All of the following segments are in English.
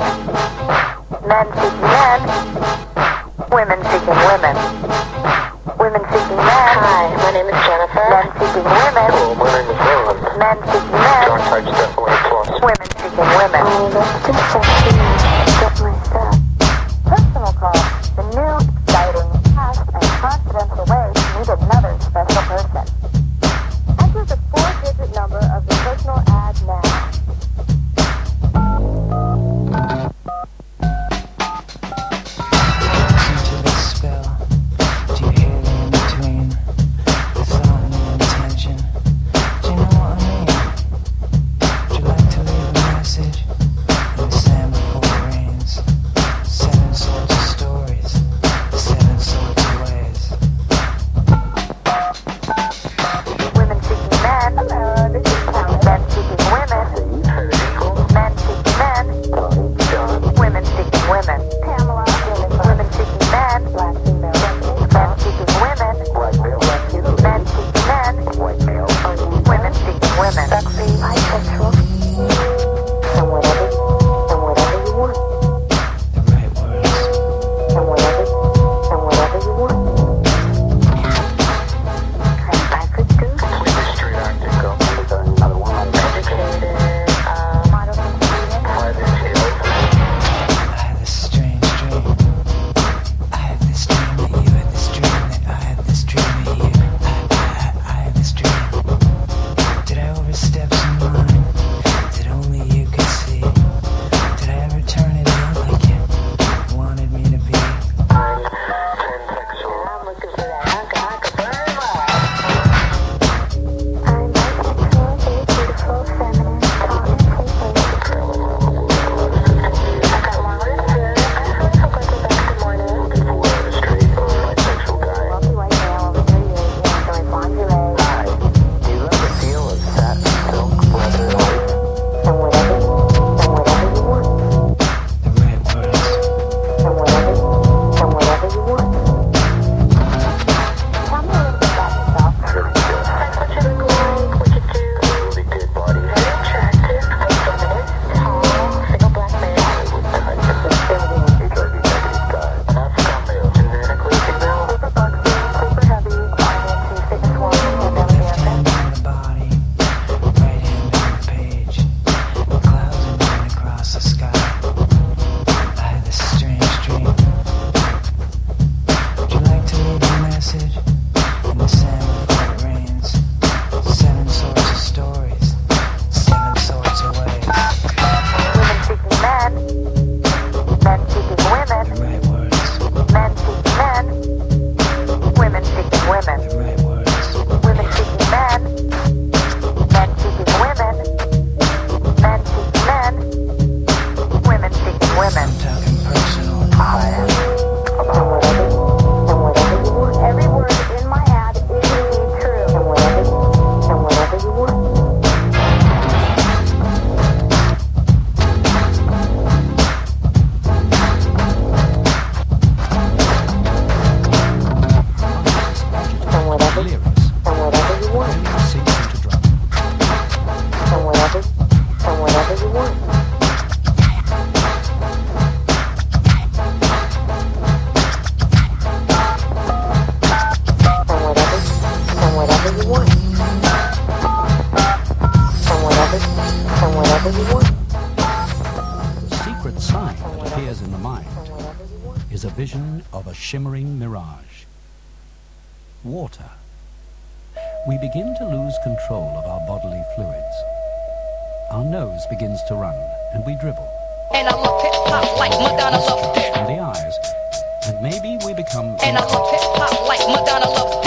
men. Seeking men. Women seeking women. Women seeking men. Hi, my name is Jennifer. Men seeking women. Hello, my name is Roland. Men seeking men. Dark type definitely plus. Women seeking women. I love to get my stuff. Personal call. The new, exciting, fast, and confidential way to meet another special person. shimmering mirage. Water. We begin to lose control of our bodily fluids. Our nose begins to run, and we dribble. And I love hip hop like Madonna loves. And the eyes. And maybe we become. And I love hip hop like Madonna loves.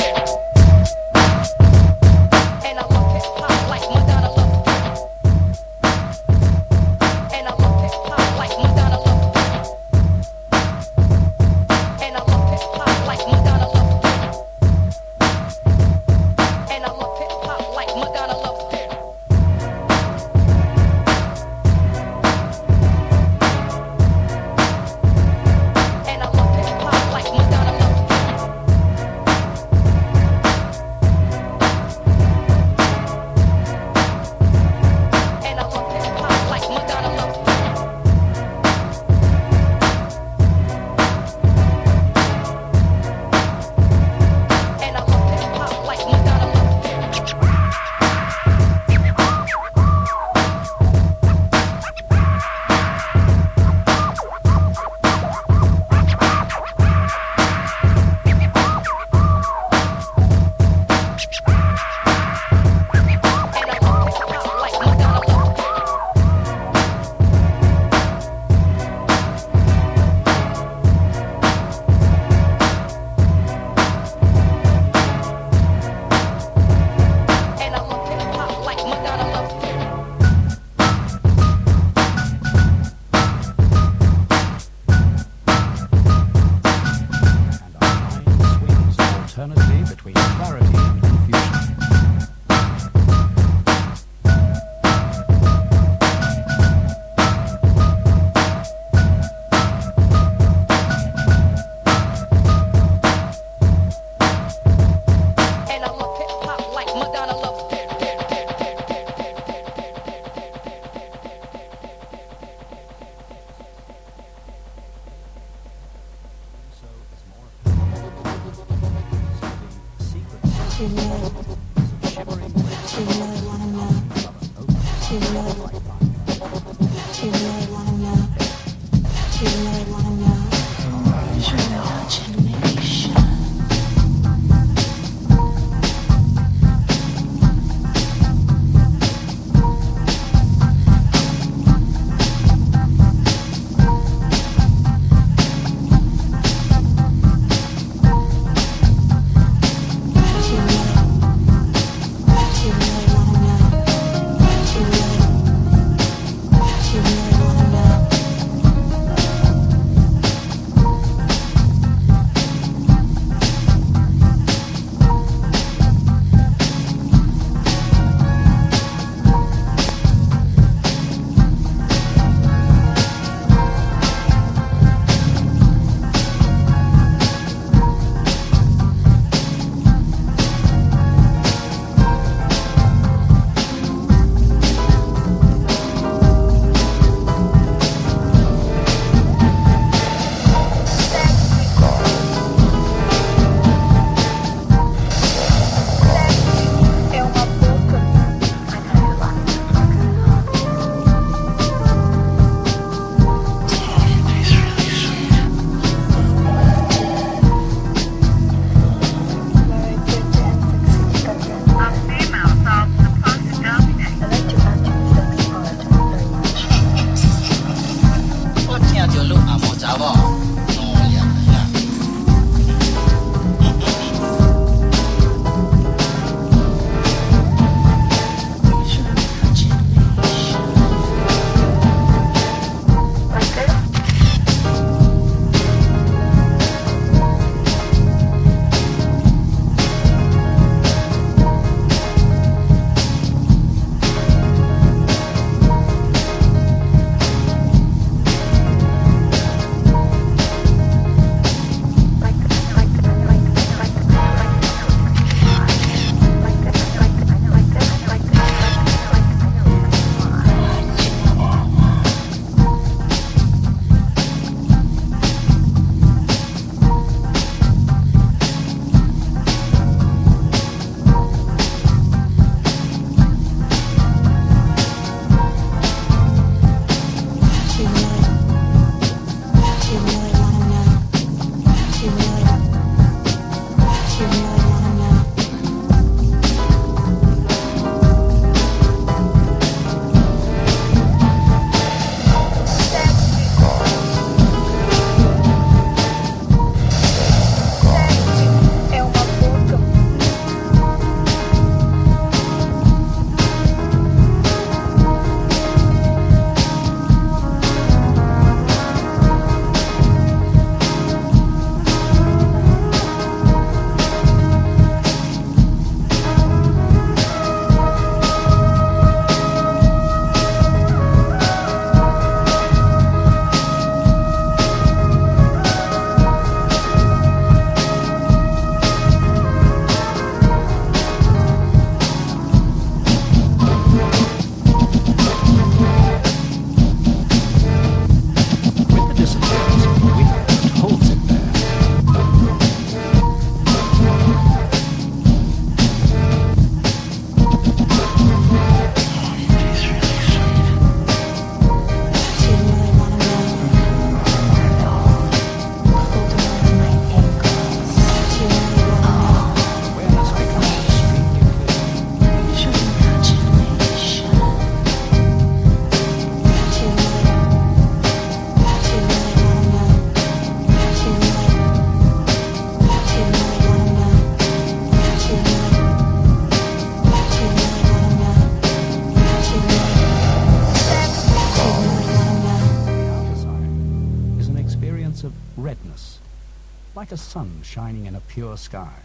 pure sky.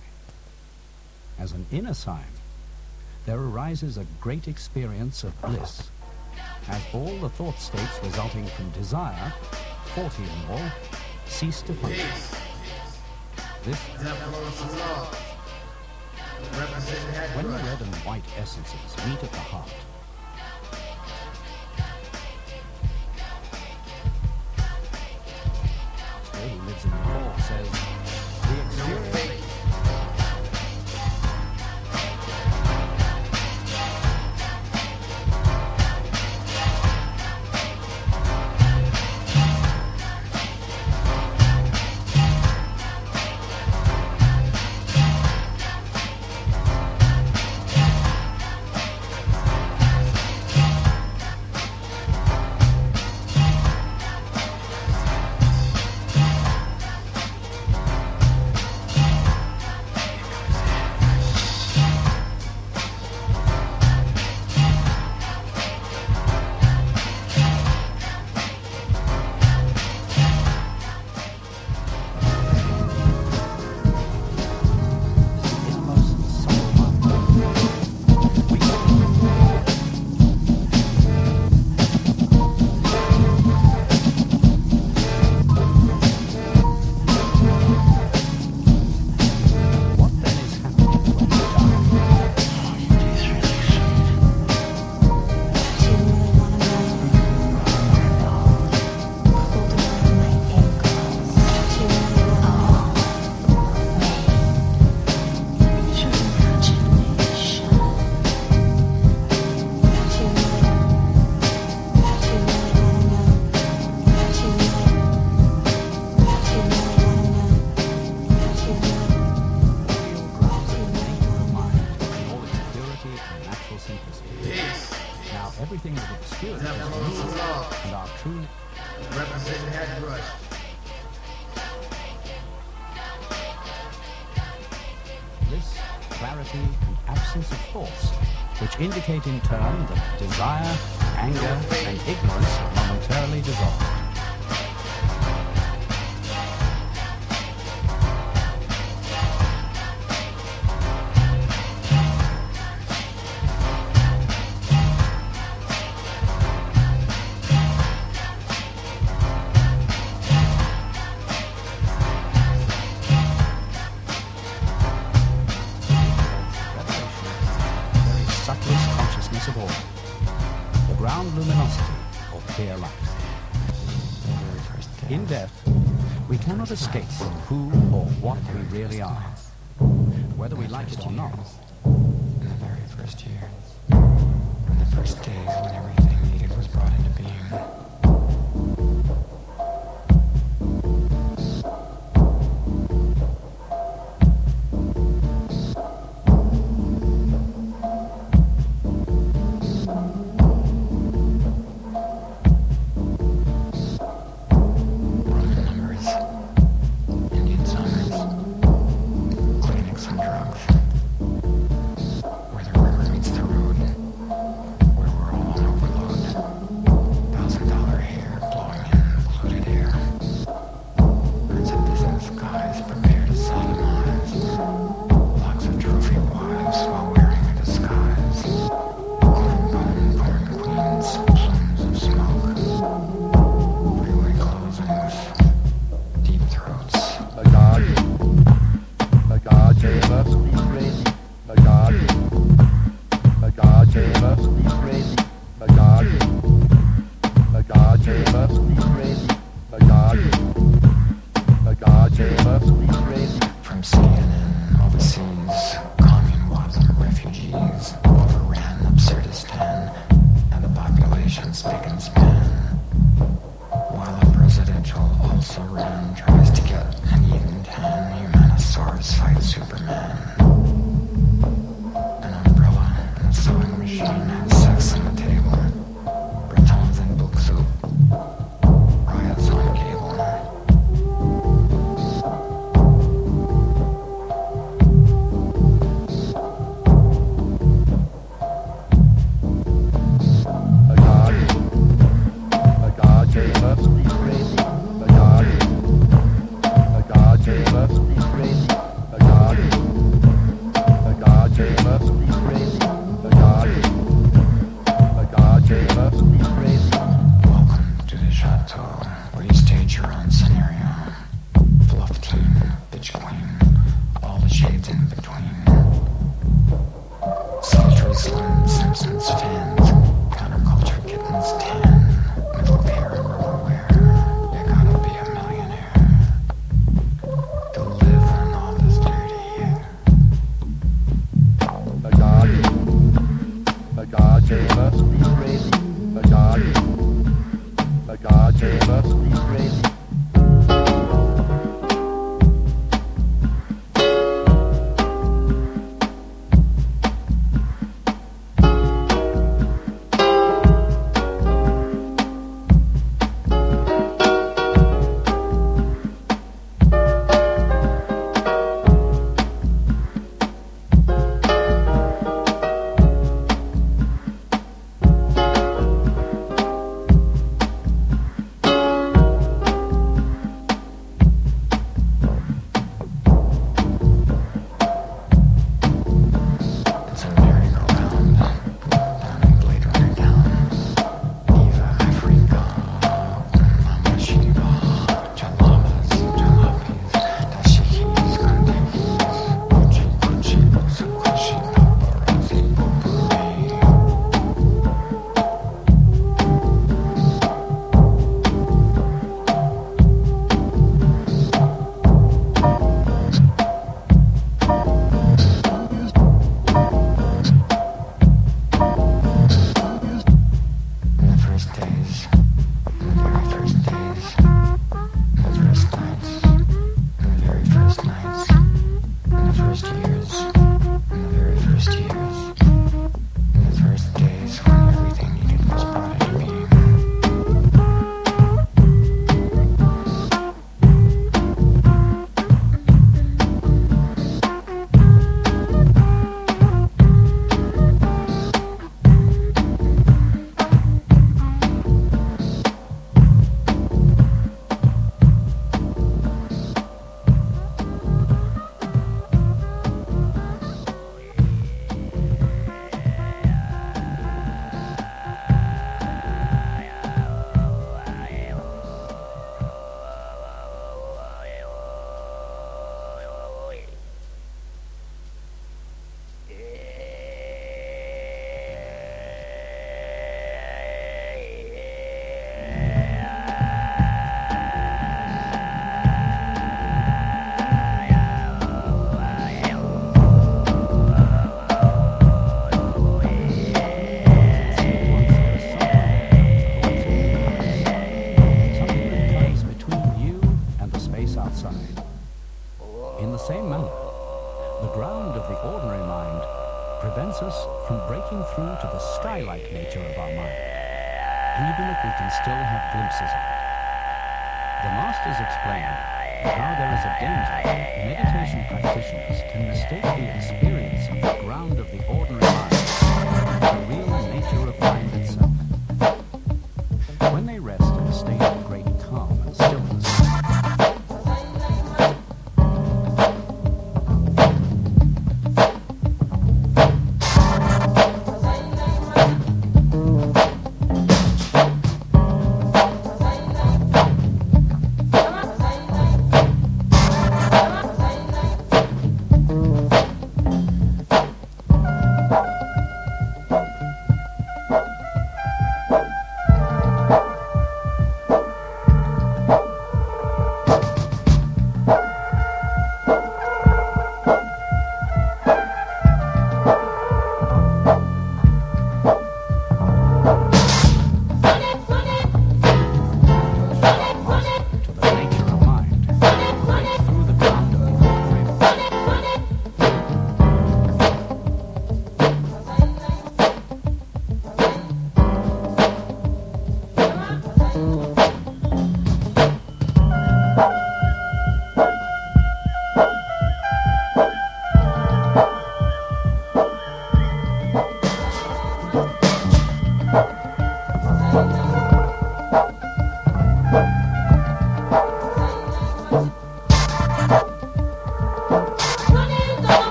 As an inner sign, there arises a great experience of bliss, as all the thought states resulting from desire, 40 in all, cease to function. This when the red and white essences meet at the heart, desire us escapes from who or what we really are.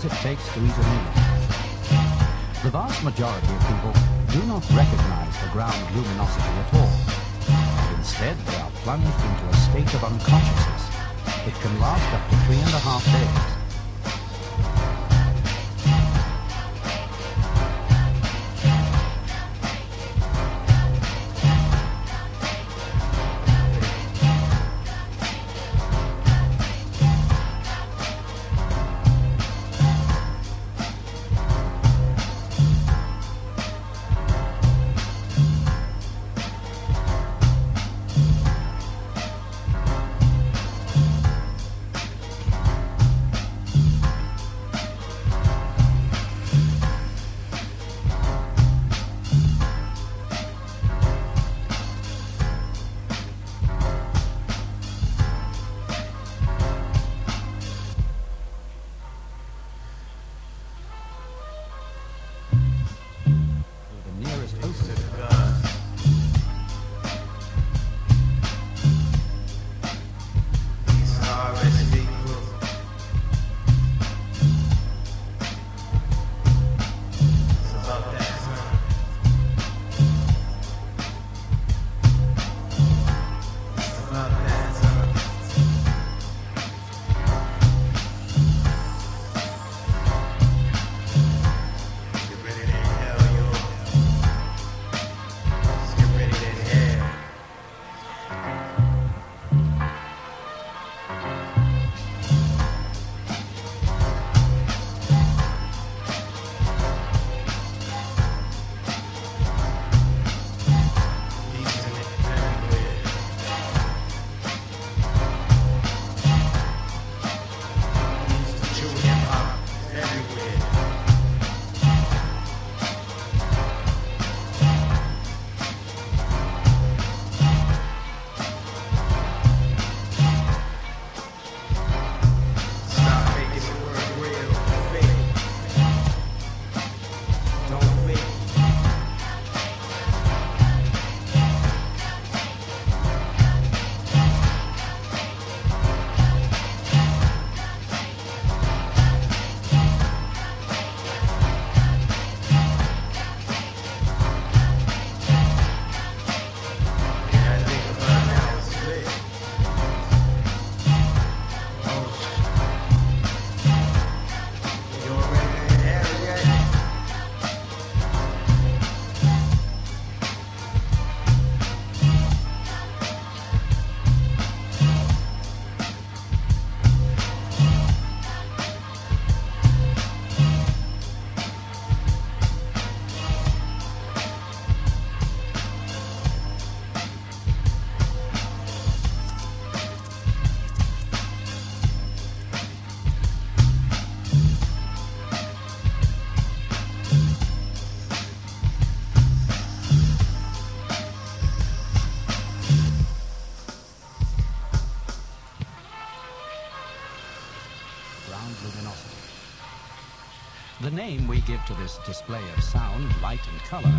as it takes to a meal. The vast majority of people do not recognize the ground luminosity at all. Instead, they are plunged into a state of unconsciousness. It can last up to three and a half days. Give to this display of sound, light, and color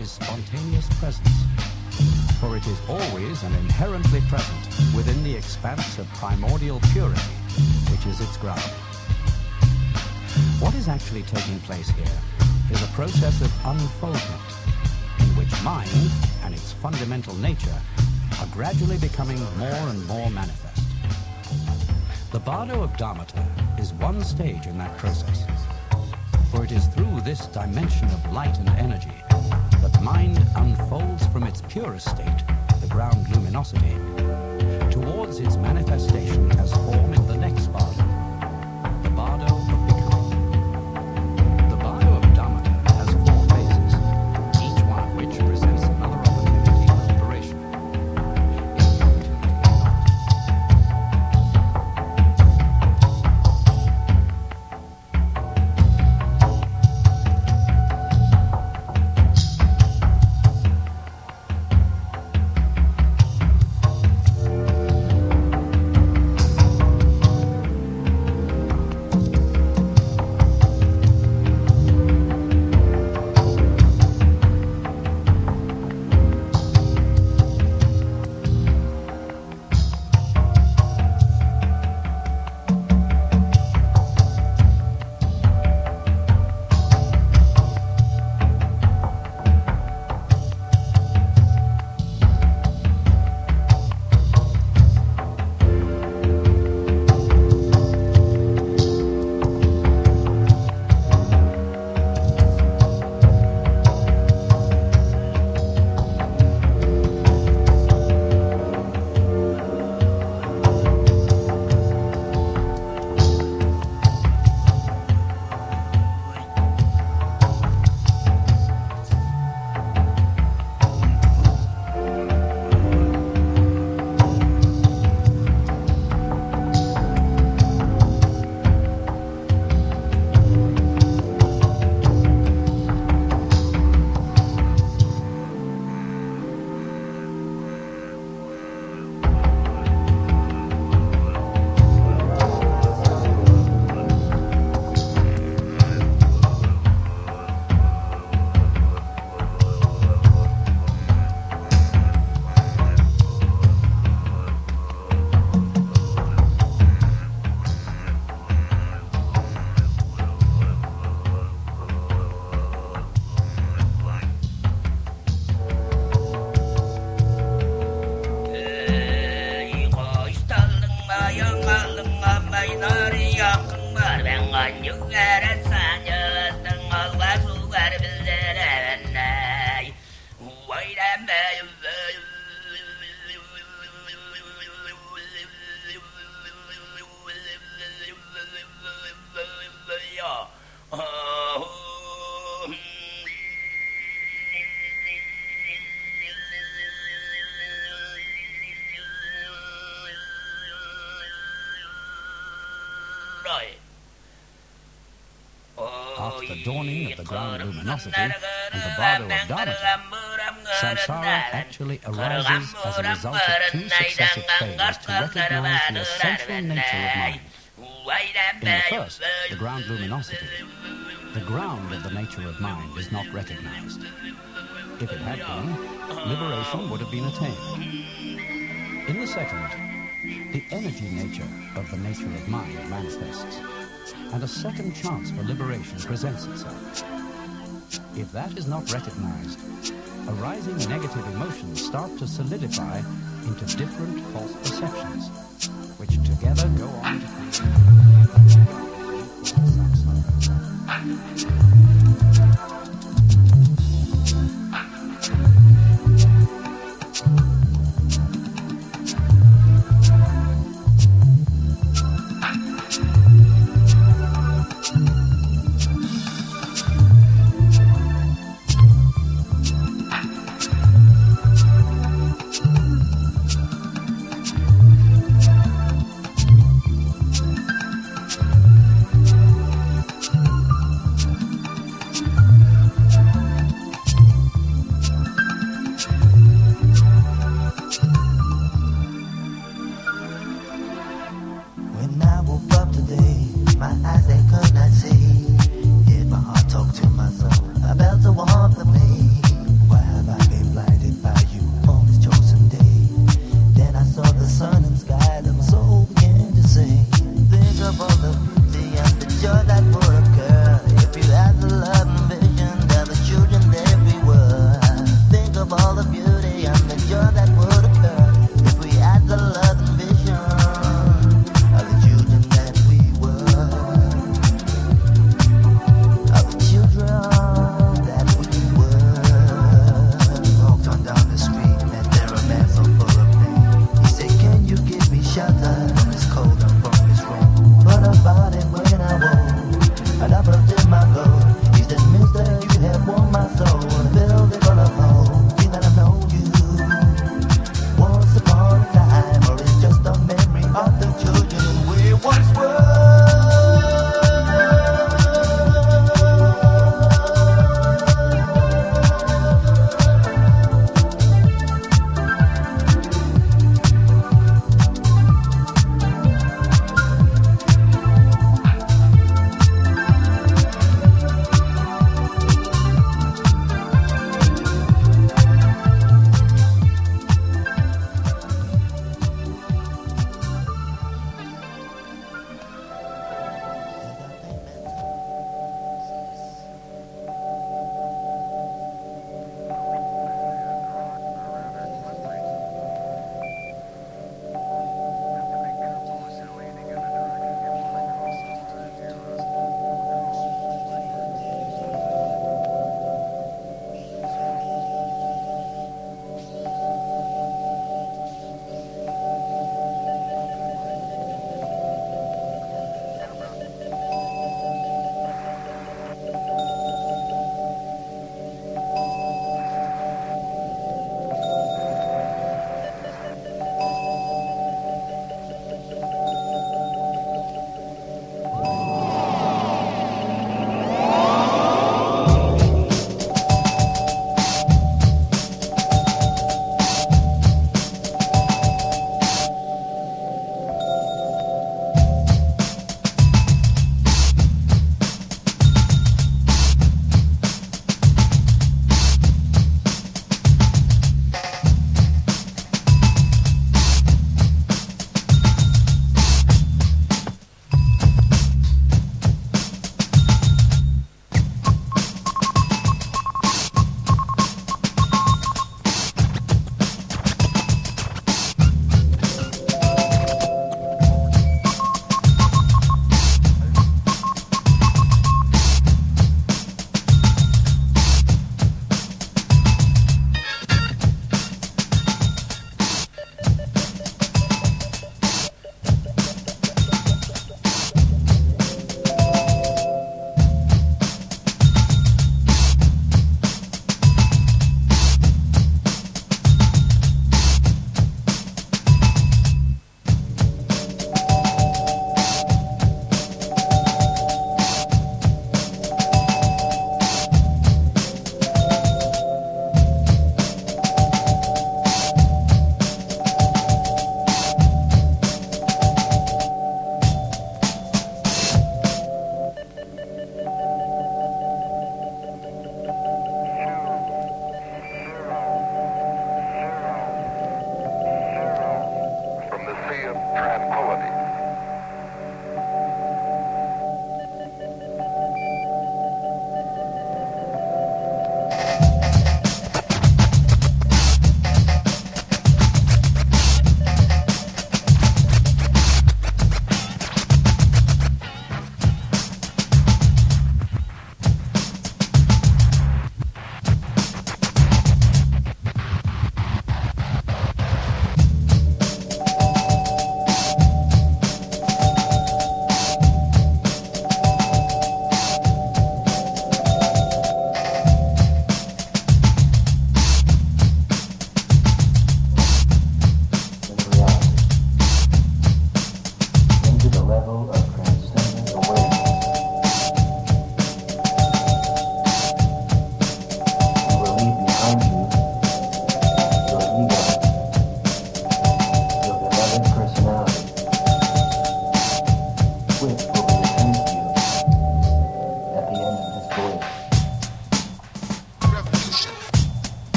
is spontaneous presence, for it is always and inherently present within the expanse of primordial purity, which is its ground. What is actually taking place here is a process of unfoldment, in which mind and its fundamental nature are gradually becoming more and more manifest. The Bardo of Dharmata is one stage in that process, for it is through this dimension of light and energy that mind unfolds from its purest state, the ground luminosity, towards its manifestation as form in the dawning of the ground luminosity and the bardo of Dharmata, samsara actually arises as a result of two successive failures to recognize the essential nature of mind. In the first, the ground luminosity, the ground of the nature of mind is not recognized. If it had been, liberation would have been attained. In the second, the energy nature of the nature of mind manifests, and a second chance for liberation presents itself. If that is not recognized, arising negative emotions start to solidify into different false perceptions, which together go on to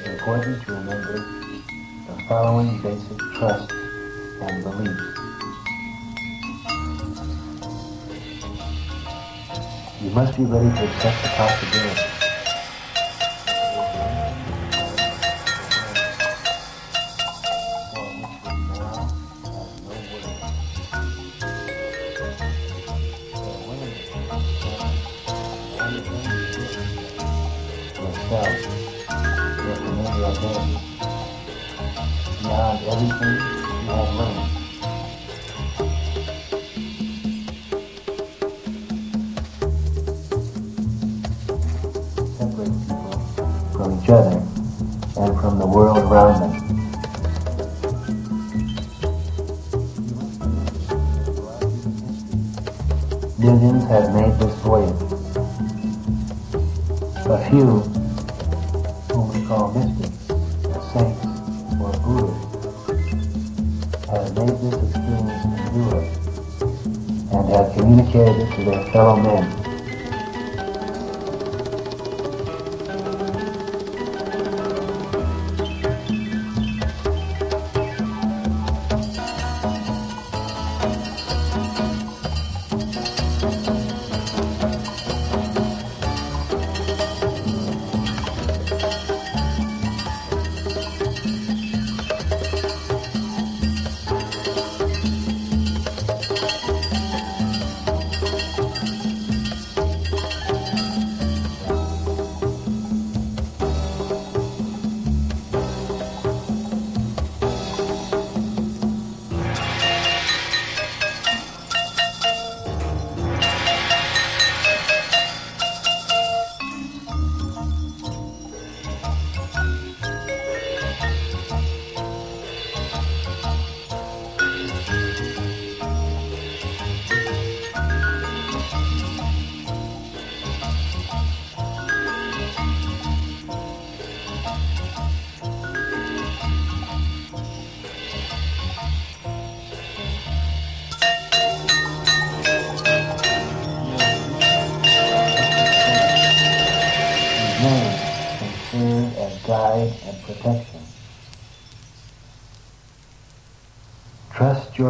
it's important to remember the following basic trust and belief. You must be ready to accept the possibility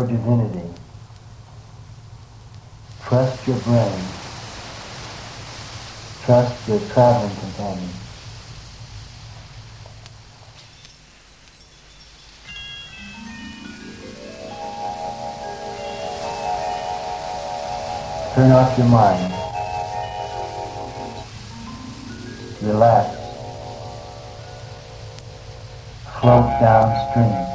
your divinity. Trust your brain. Trust your traveling companion. Turn off your mind. Relax. Float downstream.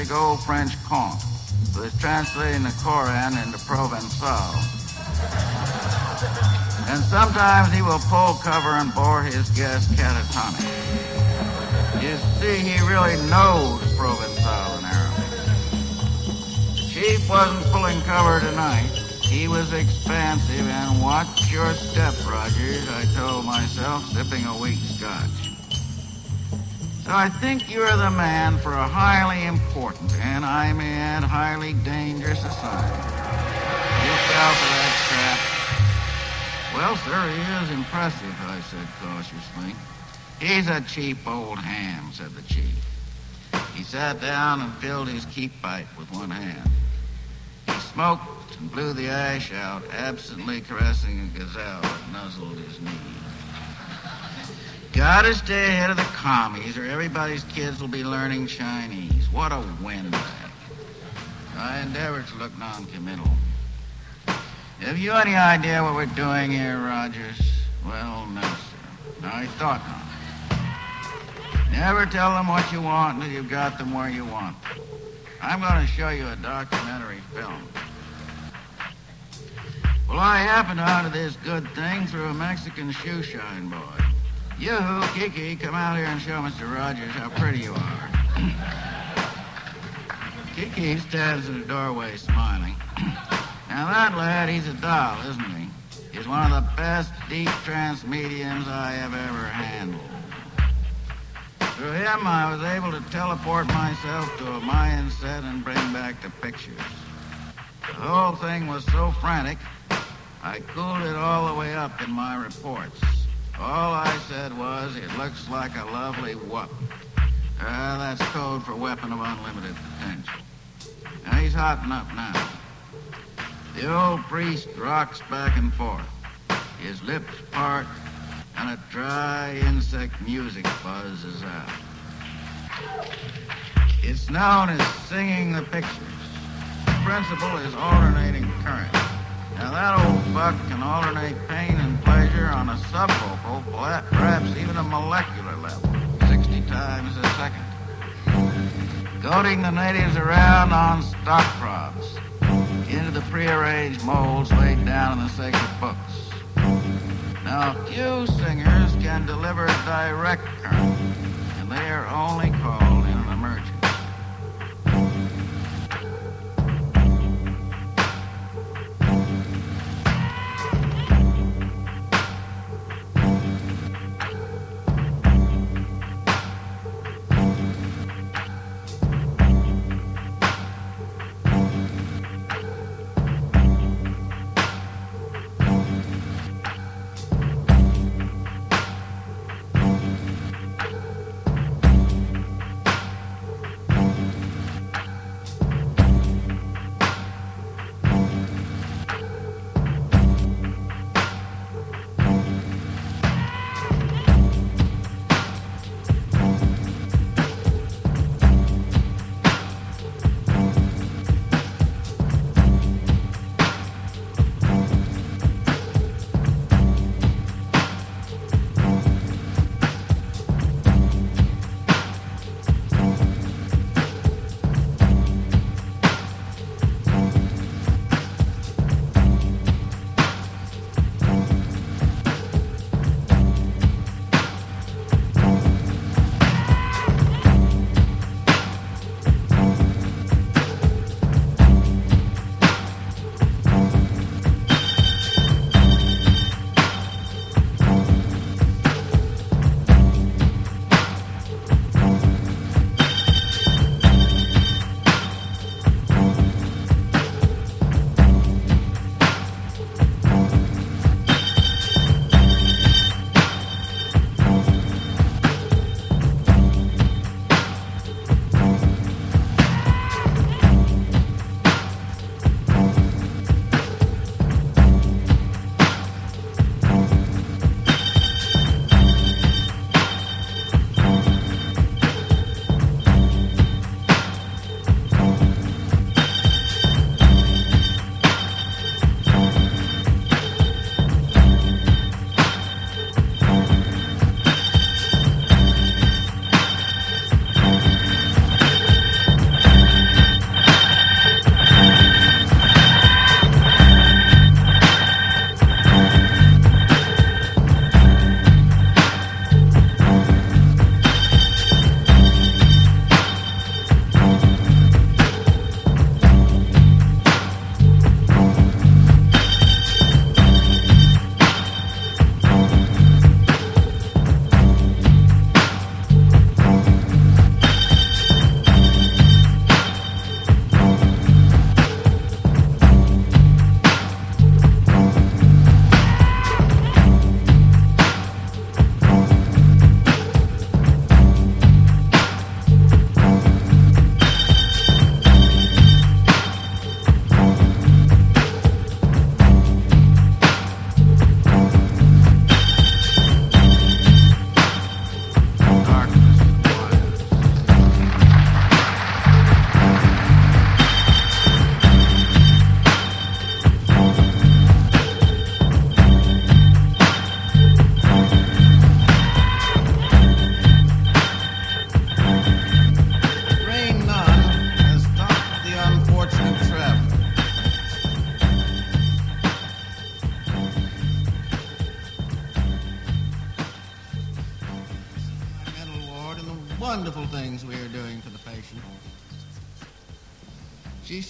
Eccentric old French conte who is translating the Koran into Provençal. And sometimes he will pull cover and bore his guest catatonic. You see, he really knows Provençal in Arabic. The chief wasn't pulling cover tonight. He was expansive and watch your step, Rogers, I told myself, sipping a weak scotch. So I think you're the man for a highly important, and I may add highly dangerous assignment. You fell for that trap. Well, sir, he is impressive, I said cautiously. He's a cheap old ham, said the chief. He sat down and filled his keep pipe with one hand. He smoked and blew the ash out, absently caressing a gazelle that nuzzled his knee. Gotta stay ahead of the commies, or everybody's kids will be learning Chinese. What a windbag. I endeavored to look noncommittal. Have you any idea what we're doing here, Rogers? Well, no, sir. I thought not. Never tell them what you want until you've got them where you want them. I'm going to show you a documentary film. Well, I happened onto this good thing through a Mexican shoe shine boy. You, Kiki, come out here and show Mr. Rogers how pretty you are. Kiki stands in the doorway smiling. now, that lad, he's a doll, isn't he? He's one of the best deep trance mediums I have ever handled. Through him, I was able to teleport myself to a Mayan set and bring back the pictures. The whole thing was so frantic, I cooled it all the way up in my reports. All I said was, it looks like a lovely whoop. Uh, that's code for weapon of unlimited potential. Now, he's hotting up now. The old priest rocks back and forth. His lips part, and a dry insect music buzzes out. It's known as singing the pictures. The principle is alternating current. Now that old buck can alternate pain and pleasure on a subvocal, perhaps even a molecular level, 60 times a second. Goading the natives around on stock props into the prearranged molds laid down in the sacred books. Now, few singers can deliver direct current, and they are only called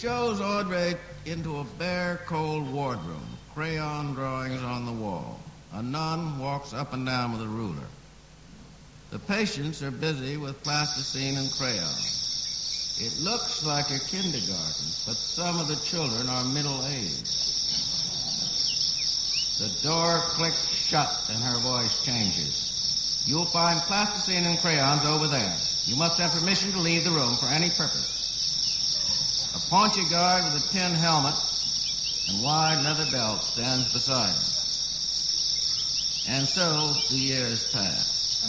shows Audrey into a bare, cold wardroom, crayon drawings on the wall. A nun walks up and down with a ruler. The patients are busy with plasticine and crayons. It looks like a kindergarten, but some of the children are middle aged. The door clicks shut and her voice changes. You'll find plasticine and crayons over there. You must have permission to leave the room for any purpose. Paunchy guard with a tin helmet and wide leather belt stands beside him. And so the years pass.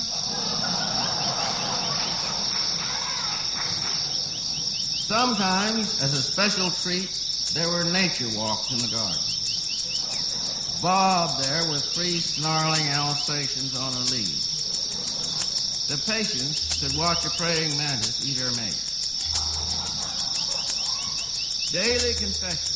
Sometimes, as a special treat, there were nature walks in the garden. Bob there with three snarling Alsatians on a lead. The patients could watch a praying mantis eat her mate. Daily confessions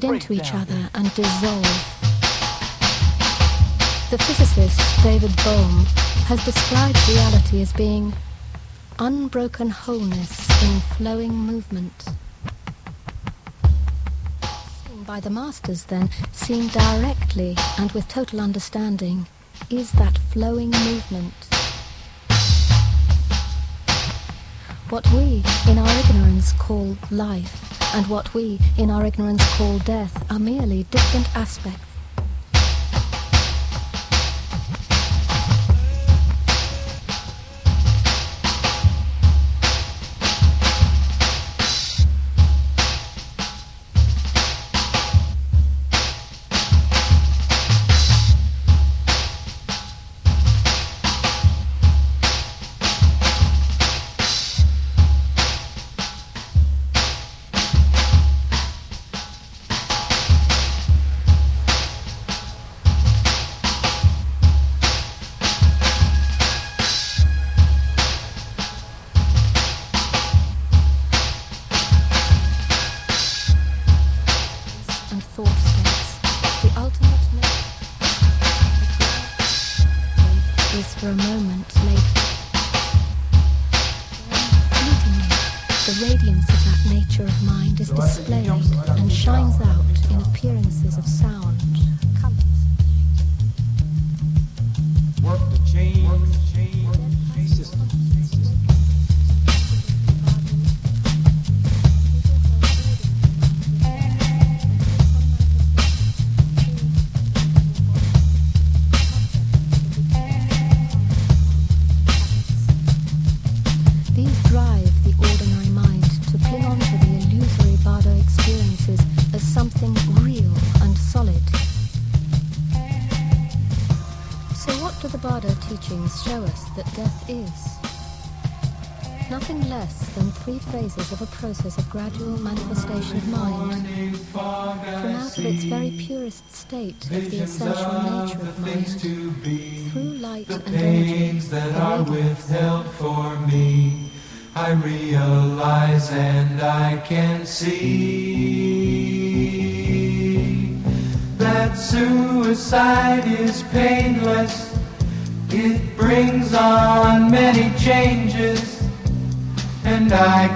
collide into each other and dissolve. The physicist David Bohm has described reality as being unbroken wholeness in flowing movement. By the masters, then, seen directly and with total understanding, is that flowing movement. What we, in our ignorance, call life and what we, in our ignorance, call death are merely different aspects entonces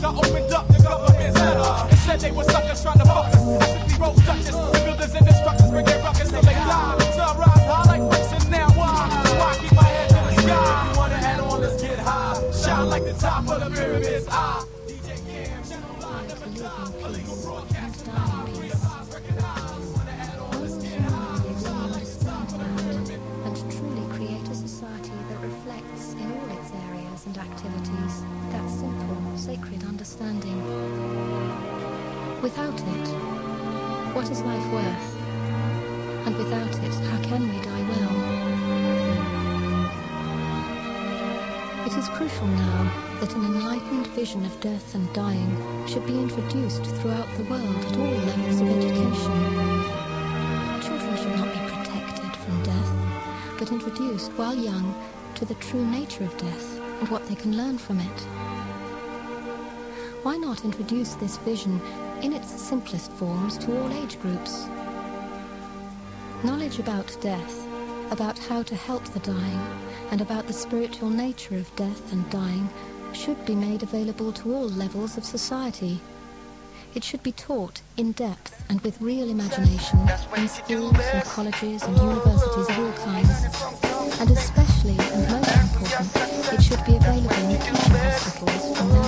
Pressure. But I opened up the government's letter. Uh, it said they were suckers trying to fuck us. I simply wrote touches. The builders and destructors bring their ruckus till they die. So high like bricks and now why? So I keep my head to the sky. If you wanna add on, let's get high. Shine like the top of the pyramids. Ah. I, DJ Cam, channel line, never die. Illegal broadcast live. Realize, recognize. Wanna add on, let's get high. Shine like the top of the pyramid. and truly create a society that reflects in all its areas and activities that simple, sacred understanding. Without it, what is life worth? And without it, how can we die well? It is crucial now that an enlightened vision of death and dying should be introduced throughout the world at all levels of education. Children should not be protected from death, but introduced while young to the true nature of death and what they can learn from it. Why not introduce this vision in its simplest forms to all age groups? Knowledge about death, about how to help the dying, and about the spiritual nature of death and dying should be made available to all levels of society. It should be taught in depth and with real imagination in schools and colleges and universities of all kinds. And especially and most important, it should be available in teaching hospitals for nurses